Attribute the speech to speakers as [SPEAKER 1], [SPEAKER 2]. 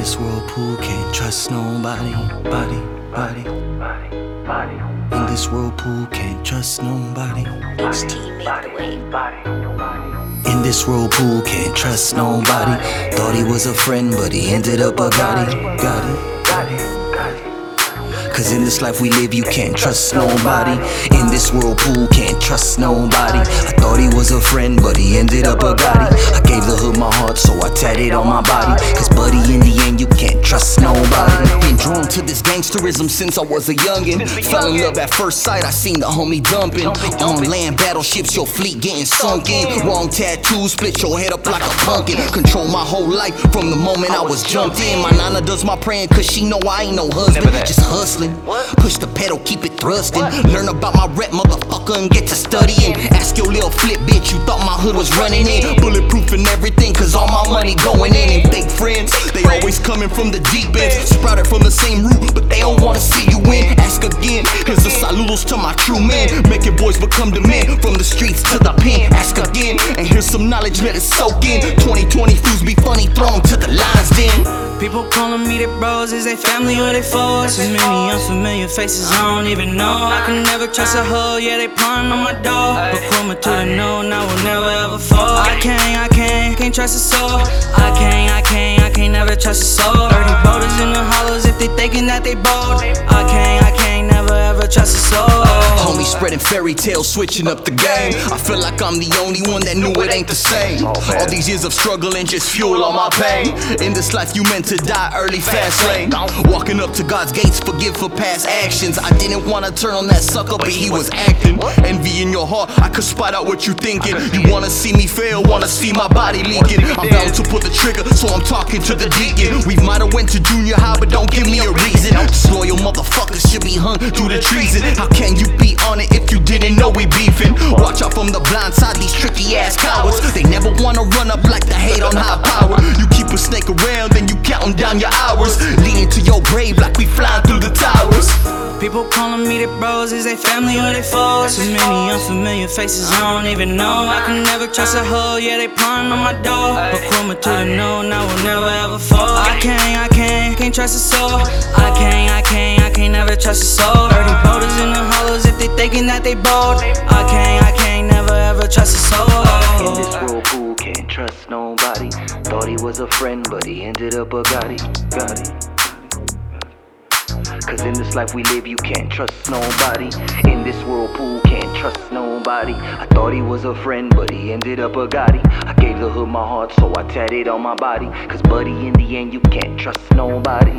[SPEAKER 1] whirlpool, can't trust nobody. Body, body, body, body. In this whirlpool, can't trust nobody.
[SPEAKER 2] HT made the wave.
[SPEAKER 1] In this whirlpool, can't trust nobody. Thought he was a friend, but he ended up a gotti. Got it, got it. Cause in this life we live, you can't trust nobody. In this whirlpool, can't trust nobody. Was a friend, but he ended up a gotti. I gave the hood my heart, so I tatted on my body. Cause buddy, in the end, you can't trust nobody. To this gangsterism since I was a youngin'. Fell in love at first sight, I seen the homie dumping. On land battleships, your fleet getting sunken. Wrong tattoos, split your head up like a pumpkin. Control my whole life from the moment I was jumped in. My nana does my praying cause she know I ain't no husband. Just hustling. Push the pedal, keep it thrusting. Learn about my rep, motherfucker, and get to studying. Ask your little flip bitch, you thought my hood was running in. Bulletproof and everything, cause all my money going coming from the deep end. Sprouted from the same root, but they don't wanna see you win. Ask again, here's the saludos to my true men. Making boys become the men from the streets to the pen. Ask again, and here's some knowledge, let it soak in. 2020 fools be funny, throw 'em to the lines then.
[SPEAKER 3] People calling me their bros, is they family or they foes? Too many unfamiliar faces, I don't even know. I can never trust a hoe, yeah, they pawing on my door. But me to the no, I will never ever fall. I can't, I can't, can't trust a soul. I can't, I can't, I can't never trust a soul. Dirty boulders in the hollows if they thinking that they bold. I can't, I can't never ever trust a soul.
[SPEAKER 1] Spreading fairy tales, switching up the game. I feel like I'm the only one that knew it ain't the same. All these years of struggling just fuel all my pain. In this life, you meant to die early, fast lane. Walking up to God's gates, forgive for past actions. I didn't wanna turn on that sucker, but he was acting. Envy in your heart, I could spot out what you thinking. You wanna see me fail, wanna see my body leaking. I'm bound to put the trigger, so I'm talking to the deacon. We might have went to junior high, but don't give me a reason. Disloyal motherfuckers should be hung due to treason. How can you be on it if you didn't know we beefing? Watch out from the blind side, these tricky ass cowards. They never wanna run up like the hate on high power. You keep a snake around, then you counting down your hours. Leaning to your grave like we flying through the towers.
[SPEAKER 3] People calling me their bros, is they family or they foes? Too many unfamiliar faces, I don't even know. I can never trust a hoe, yeah, they pawing on my door. But me to the no, and I will never ever fall. I can't, I can't, can't trust a soul. I can't, I can't, I can't never trust a soul. Dirty boulders in the hollows they thinking that they bold. I can't, I can't never ever trust a soul.
[SPEAKER 1] In this whirlpool, can't trust nobody. Thought he was a friend, but he ended up a gotti. Gotti. Cause in this life we live, you can't trust nobody. In this whirlpool, can't trust nobody. I thought he was a friend, but he ended up a gotti. I gave the hood my heart, so I tatted on my body. Cause buddy, in the end, you can't trust nobody.